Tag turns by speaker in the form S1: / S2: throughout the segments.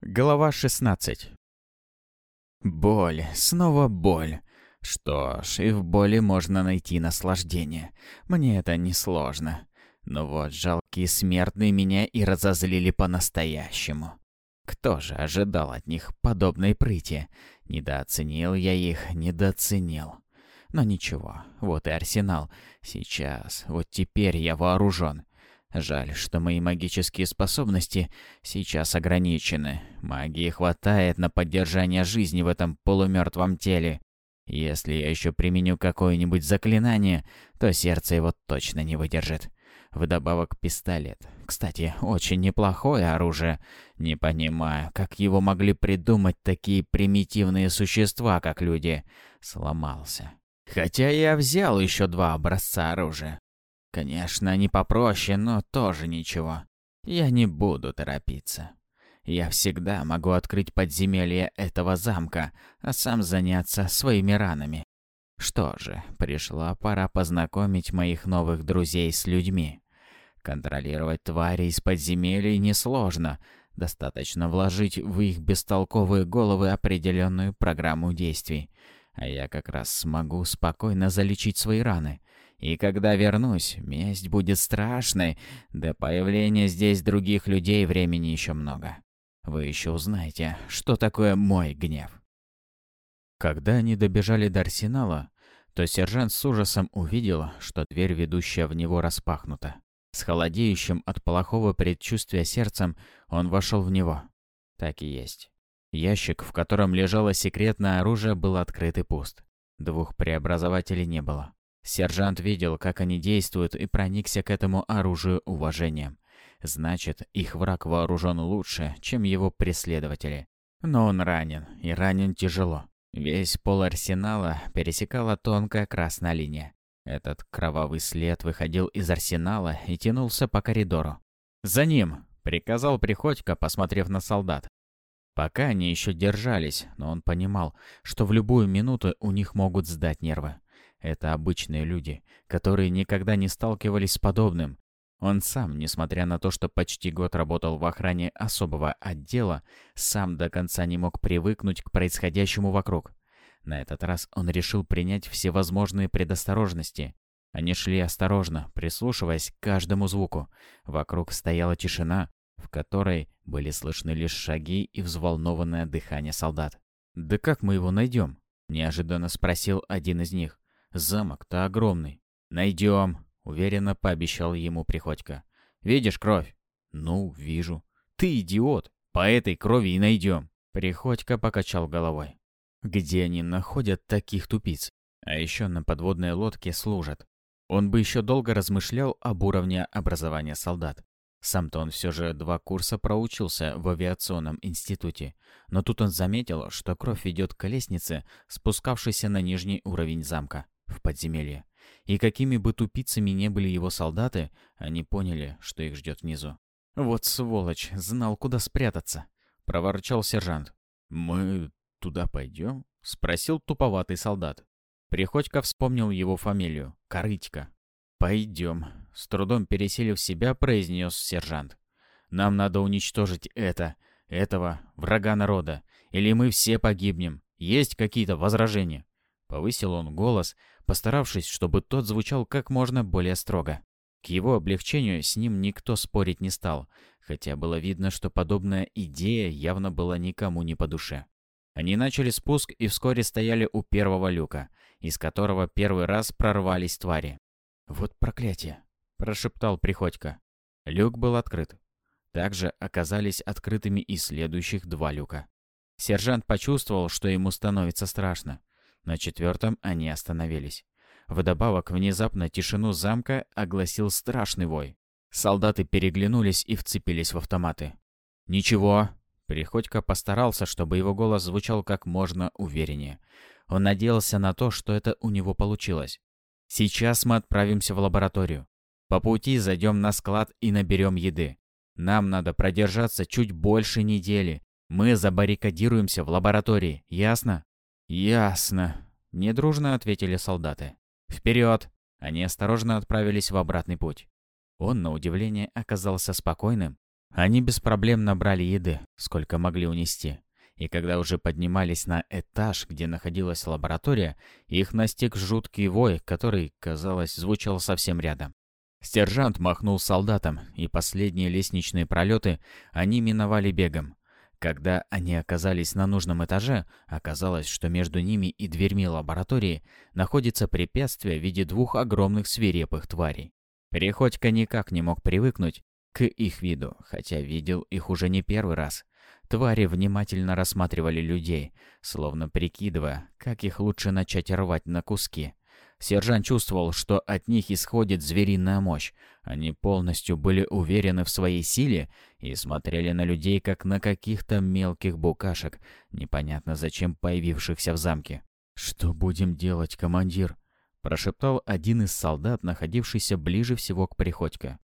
S1: Глава 16 Боль, снова боль. Что ж, и в боли можно найти наслаждение. Мне это несложно. Но вот жалкие смертные меня и разозлили по-настоящему. Кто же ожидал от них подобной прыти? Недооценил я их, недооценил. Но ничего, вот и арсенал. Сейчас, вот теперь я вооружен. Жаль, что мои магические способности сейчас ограничены. Магии хватает на поддержание жизни в этом полумертвом теле. Если я еще применю какое-нибудь заклинание, то сердце его точно не выдержит. Вдобавок пистолет. Кстати, очень неплохое оружие. Не понимаю, как его могли придумать такие примитивные существа, как люди. Сломался. Хотя я взял еще два образца оружия. Конечно, не попроще, но тоже ничего. Я не буду торопиться. Я всегда могу открыть подземелье этого замка, а сам заняться своими ранами. Что же, пришла пора познакомить моих новых друзей с людьми. Контролировать твари из подземелий несложно. Достаточно вложить в их бестолковые головы определенную программу действий. А я как раз смогу спокойно залечить свои раны. И когда вернусь, месть будет страшной. До появления здесь других людей времени еще много. Вы еще узнаете, что такое мой гнев. Когда они добежали до арсенала, то сержант с ужасом увидел, что дверь, ведущая в него, распахнута. С холодеющим от плохого предчувствия сердцем он вошел в него. Так и есть. Ящик, в котором лежало секретное оружие, был открыт и пуст. Двух преобразователей не было. Сержант видел, как они действуют, и проникся к этому оружию уважением. Значит, их враг вооружен лучше, чем его преследователи. Но он ранен, и ранен тяжело. Весь пол арсенала пересекала тонкая красная линия. Этот кровавый след выходил из арсенала и тянулся по коридору. «За ним!» — приказал Приходько, посмотрев на солдат. Пока они еще держались, но он понимал, что в любую минуту у них могут сдать нервы. Это обычные люди, которые никогда не сталкивались с подобным. Он сам, несмотря на то, что почти год работал в охране особого отдела, сам до конца не мог привыкнуть к происходящему вокруг. На этот раз он решил принять всевозможные предосторожности. Они шли осторожно, прислушиваясь к каждому звуку. Вокруг стояла тишина, в которой были слышны лишь шаги и взволнованное дыхание солдат. «Да как мы его найдем?» – неожиданно спросил один из них. Замок-то огромный. Найдем, уверенно пообещал ему Приходько. Видишь кровь? Ну, вижу. Ты идиот. По этой крови и найдем. Приходько покачал головой. Где они находят таких тупиц? А еще на подводной лодке служат. Он бы еще долго размышлял об уровне образования солдат. Сам-то он все же два курса проучился в авиационном институте, но тут он заметил, что кровь ведет к лестнице, спускавшейся на нижний уровень замка в подземелье. И какими бы тупицами не были его солдаты, они поняли, что их ждет внизу. «Вот сволочь, знал, куда спрятаться», — проворчал сержант. «Мы туда пойдем?» — спросил туповатый солдат. Приходько вспомнил его фамилию — Корытько. «Пойдем», — с трудом переселив себя, произнес сержант. «Нам надо уничтожить это, этого, врага народа, или мы все погибнем. Есть какие-то возражения?» Повысил он голос, постаравшись, чтобы тот звучал как можно более строго. К его облегчению с ним никто спорить не стал, хотя было видно, что подобная идея явно была никому не по душе. Они начали спуск и вскоре стояли у первого люка, из которого первый раз прорвались твари. «Вот проклятие!» – прошептал Приходько. Люк был открыт. Также оказались открытыми и следующих два люка. Сержант почувствовал, что ему становится страшно. На четвертом они остановились. Вдобавок, внезапно тишину замка огласил страшный вой. Солдаты переглянулись и вцепились в автоматы. «Ничего». Приходько постарался, чтобы его голос звучал как можно увереннее. Он надеялся на то, что это у него получилось. «Сейчас мы отправимся в лабораторию. По пути зайдем на склад и наберем еды. Нам надо продержаться чуть больше недели. Мы забаррикадируемся в лаборатории, ясно?» «Ясно», — недружно ответили солдаты. «Вперед!» Они осторожно отправились в обратный путь. Он, на удивление, оказался спокойным. Они без проблем набрали еды, сколько могли унести. И когда уже поднимались на этаж, где находилась лаборатория, их настиг жуткий вой, который, казалось, звучал совсем рядом. Сержант махнул солдатам, и последние лестничные пролеты они миновали бегом. Когда они оказались на нужном этаже, оказалось, что между ними и дверьми лаборатории находится препятствие в виде двух огромных свирепых тварей. Переходько никак не мог привыкнуть к их виду, хотя видел их уже не первый раз. Твари внимательно рассматривали людей, словно прикидывая, как их лучше начать рвать на куски. Сержант чувствовал, что от них исходит звериная мощь. Они полностью были уверены в своей силе и смотрели на людей, как на каких-то мелких букашек, непонятно зачем появившихся в замке. «Что будем делать, командир?» – прошептал один из солдат, находившийся ближе всего к Приходько.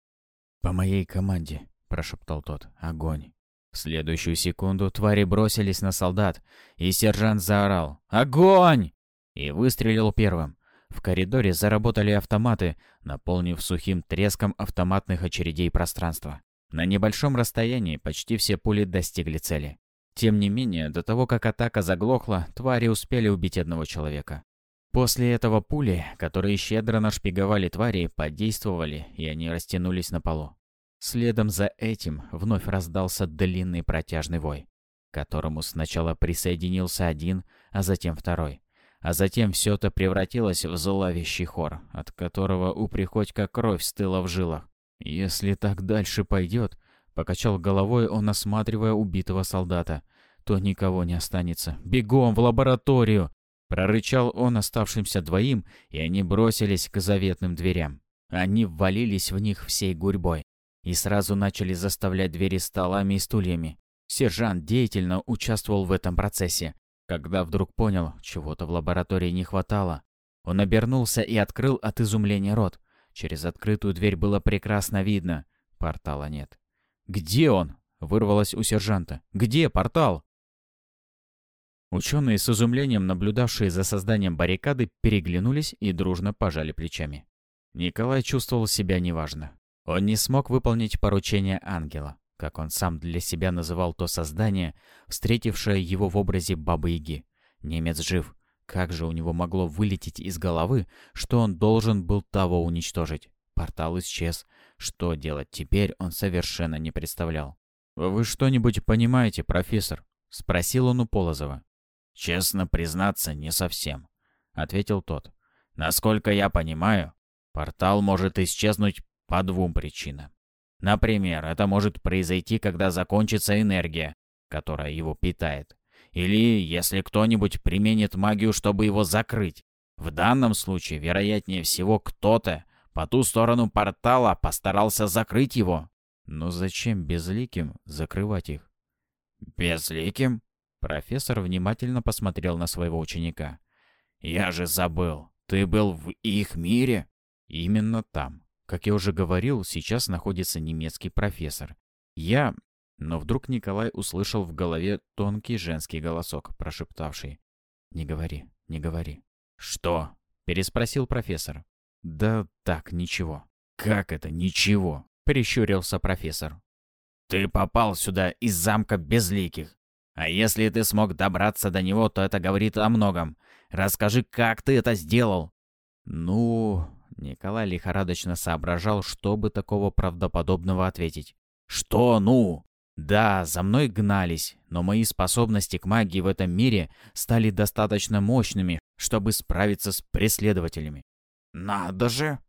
S1: «По моей команде», – прошептал тот. «Огонь». В следующую секунду твари бросились на солдат, и сержант заорал «Огонь!» и выстрелил первым. В коридоре заработали автоматы, наполнив сухим треском автоматных очередей пространство. На небольшом расстоянии почти все пули достигли цели. Тем не менее, до того, как атака заглохла, твари успели убить одного человека. После этого пули, которые щедро нашпиговали твари, подействовали, и они растянулись на полу. Следом за этим вновь раздался длинный протяжный вой, к которому сначала присоединился один, а затем второй. А затем все это превратилось в зловещий хор, от которого у Приходько кровь стыла в жилах. «Если так дальше пойдет», — покачал головой он, осматривая убитого солдата, «то никого не останется. Бегом в лабораторию!» Прорычал он оставшимся двоим, и они бросились к заветным дверям. Они ввалились в них всей гурьбой и сразу начали заставлять двери столами и стульями. Сержант деятельно участвовал в этом процессе, когда вдруг понял, чего-то в лаборатории не хватало, он обернулся и открыл от изумления рот. Через открытую дверь было прекрасно видно. Портала нет. «Где он?» — вырвалось у сержанта. «Где портал?» Ученые с изумлением, наблюдавшие за созданием баррикады, переглянулись и дружно пожали плечами. Николай чувствовал себя неважно. Он не смог выполнить поручение ангела как он сам для себя называл то создание, встретившее его в образе Бабы-Яги. Немец жив. Как же у него могло вылететь из головы, что он должен был того уничтожить? Портал исчез. Что делать теперь, он совершенно не представлял. «Вы что-нибудь понимаете, профессор?» — спросил он у Полозова.
S2: «Честно признаться, не совсем», — ответил тот. «Насколько я понимаю, портал может исчезнуть по двум причинам. Например, это может произойти, когда закончится энергия, которая его питает. Или если кто-нибудь применит магию, чтобы его закрыть. В данном случае, вероятнее всего, кто-то по ту сторону портала постарался закрыть его.
S1: Но зачем безликим закрывать их?
S2: Безликим?
S1: Профессор внимательно посмотрел на своего ученика.
S2: «Я же забыл, ты был в их мире?»
S1: «Именно там. Как я уже говорил, сейчас находится немецкий профессор. Я... Но вдруг Николай услышал в голове тонкий женский голосок, прошептавший. «Не говори, не говори».
S2: «Что?»
S1: — переспросил профессор. «Да так, ничего».
S2: «Как это ничего?»
S1: — прищурился профессор.
S2: «Ты попал сюда из замка безликих. А если ты смог добраться до него, то это говорит о многом. Расскажи, как ты это сделал?»
S1: «Ну...» Николай лихорадочно соображал, чтобы такого правдоподобного ответить.
S2: «Что ну?»
S1: «Да, за мной гнались, но мои способности к магии в этом мире стали достаточно мощными, чтобы справиться с преследователями».
S2: «Надо же!»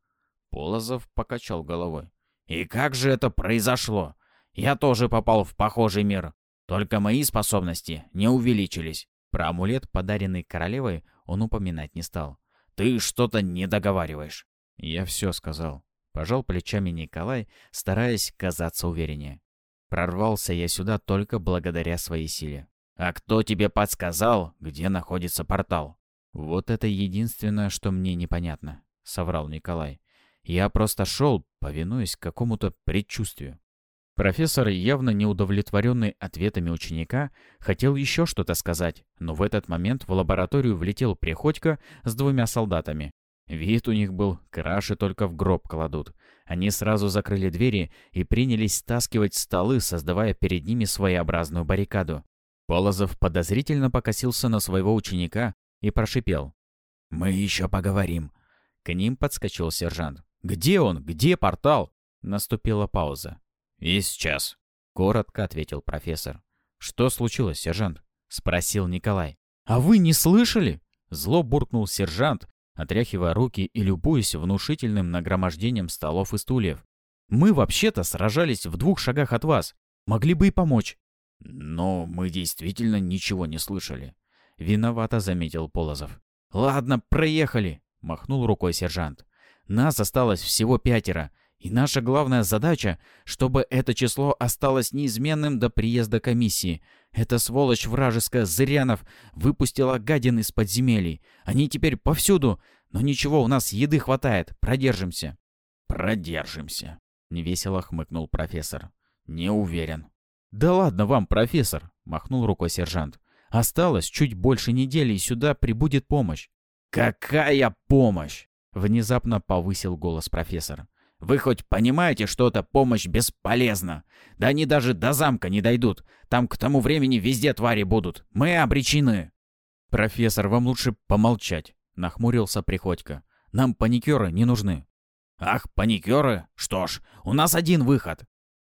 S2: Полозов покачал головой. «И как же это произошло? Я тоже попал в похожий мир, только мои способности не увеличились».
S1: Про амулет, подаренный королевой, он упоминать не стал.
S2: «Ты что-то не договариваешь.
S1: Я все сказал. Пожал плечами Николай, стараясь казаться увереннее. Прорвался я сюда только благодаря своей силе.
S2: А кто тебе подсказал, где находится портал?
S1: Вот это единственное, что мне непонятно, соврал Николай. Я просто шел, повинуясь какому-то предчувствию. Профессор, явно неудовлетворенный ответами ученика, хотел еще что-то сказать, но в этот момент в лабораторию влетел Приходько с двумя солдатами. Вид у них был, краши только в гроб кладут. Они сразу закрыли двери и принялись стаскивать столы, создавая перед ними своеобразную баррикаду. Полозов подозрительно покосился на своего ученика и прошипел. «Мы еще поговорим». К ним подскочил сержант. «Где он? Где портал?» Наступила пауза. «И сейчас», — коротко ответил профессор. «Что случилось, сержант?» — спросил Николай. «А вы не слышали?» Зло буркнул сержант, отряхивая руки и любуясь внушительным нагромождением столов и стульев. «Мы вообще-то сражались в двух шагах от вас. Могли бы и помочь». «Но мы действительно ничего не слышали», — виновато заметил Полозов. «Ладно, проехали», — махнул рукой сержант. «Нас осталось всего пятеро, и наша главная задача, чтобы это число осталось неизменным до приезда комиссии. Эта сволочь вражеская Зырянов выпустила гадин из подземелий. Они теперь повсюду, но ничего, у нас еды хватает, продержимся». «Продержимся», — невесело хмыкнул профессор. «Не уверен». «Да ладно вам, профессор», — махнул рукой сержант. «Осталось чуть больше недели, и сюда прибудет помощь». «Какая помощь?» — внезапно повысил голос профессор. Вы хоть понимаете, что эта помощь бесполезна? Да они даже до замка не дойдут. Там к тому времени везде твари будут. Мы обречены. Профессор, вам лучше помолчать, нахмурился Приходько. Нам паникеры не нужны. Ах, паникеры? Что ж, у нас один выход.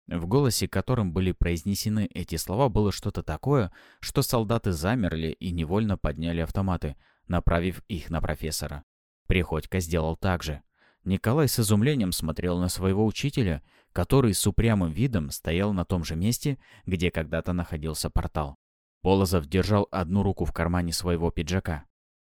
S1: В голосе, которым были произнесены эти слова, было что-то такое, что солдаты замерли и невольно подняли автоматы, направив их на профессора. Приходько сделал так же. Николай с изумлением смотрел на своего учителя, который с упрямым видом стоял на том же месте, где когда-то находился портал. Полозов держал одну руку в кармане своего пиджака.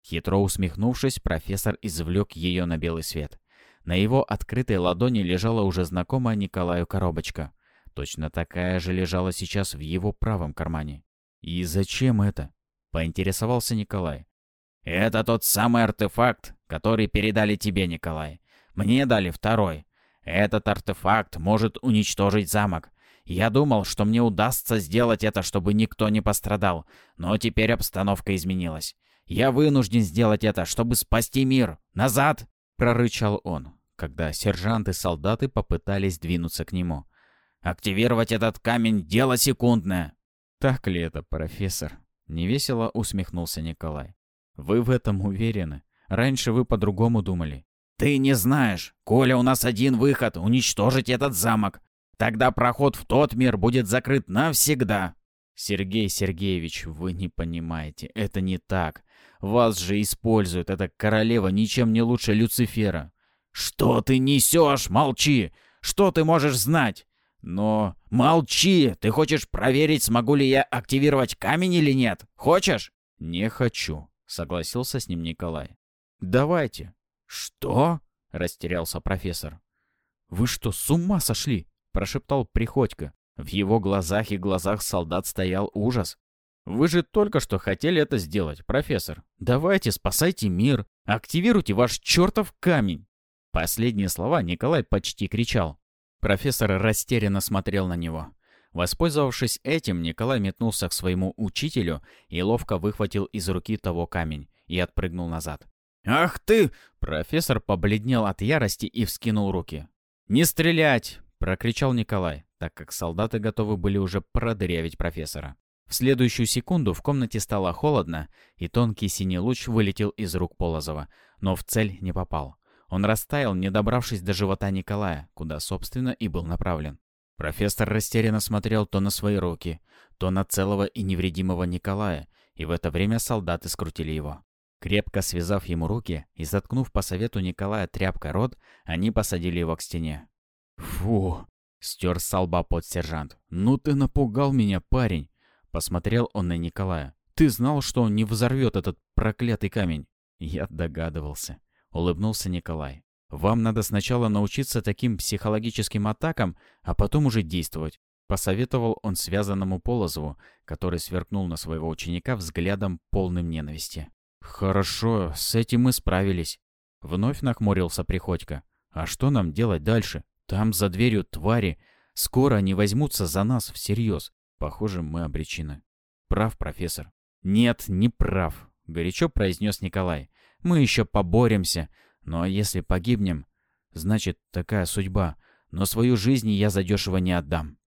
S1: Хитро усмехнувшись, профессор извлек ее на белый свет. На его открытой ладони лежала уже знакомая Николаю коробочка. Точно такая же лежала сейчас в его правом кармане. «И зачем это?» — поинтересовался Николай. «Это тот самый артефакт, который передали тебе, Николай. Мне дали второй. Этот артефакт может уничтожить замок. Я думал, что мне удастся сделать это, чтобы никто не пострадал, но теперь обстановка изменилась. Я вынужден сделать это, чтобы спасти мир. Назад!» — прорычал он, когда сержанты и солдаты попытались двинуться к нему. «Активировать этот камень — дело секундное!» «Так ли это, профессор?» — невесело усмехнулся Николай. «Вы в этом уверены? Раньше вы по-другому думали. «Ты не знаешь. Коля, у нас один выход — уничтожить этот замок. Тогда проход в тот мир будет закрыт навсегда». «Сергей Сергеевич, вы не понимаете, это не так. Вас же используют, эта королева ничем не лучше Люцифера». «Что ты несешь? Молчи! Что ты можешь знать?» «Но...» «Молчи! Ты хочешь проверить, смогу ли я активировать камень или нет? Хочешь?» «Не хочу», — согласился с ним Николай. «Давайте, «Что?» — растерялся профессор. «Вы что, с ума сошли?» — прошептал Приходько. В его глазах и глазах солдат стоял ужас. «Вы же только что хотели это сделать, профессор. Давайте, спасайте мир, активируйте ваш чертов камень!» Последние слова Николай почти кричал. Профессор растерянно смотрел на него. Воспользовавшись этим, Николай метнулся к своему учителю и ловко выхватил из руки того камень и отпрыгнул назад. «Ах ты!» Профессор побледнел от ярости и вскинул руки. «Не стрелять!» — прокричал Николай, так как солдаты готовы были уже продырявить профессора. В следующую секунду в комнате стало холодно, и тонкий синий луч вылетел из рук Полозова, но в цель не попал. Он растаял, не добравшись до живота Николая, куда, собственно, и был направлен. Профессор растерянно смотрел то на свои руки, то на целого и невредимого Николая, и в это время солдаты скрутили его. Крепко связав ему руки и заткнув по совету Николая тряпкой рот, они посадили его к стене. «Фу!» — стер с лба под сержант. «Ну ты напугал меня, парень!» Посмотрел он на Николая. «Ты знал, что он не взорвет этот проклятый камень?» «Я догадывался», — улыбнулся Николай. «Вам надо сначала научиться таким психологическим атакам, а потом уже действовать», — посоветовал он связанному Полозову, который сверкнул на своего ученика взглядом полным ненависти. «Хорошо, с этим мы справились». Вновь нахмурился Приходько. «А что нам делать дальше? Там за дверью твари. Скоро они возьмутся за нас всерьез. Похоже, мы обречены». «Прав, профессор». «Нет, не прав», — горячо произнес Николай. «Мы еще поборемся. Но если погибнем, значит, такая судьба. Но свою жизнь я задешево не отдам.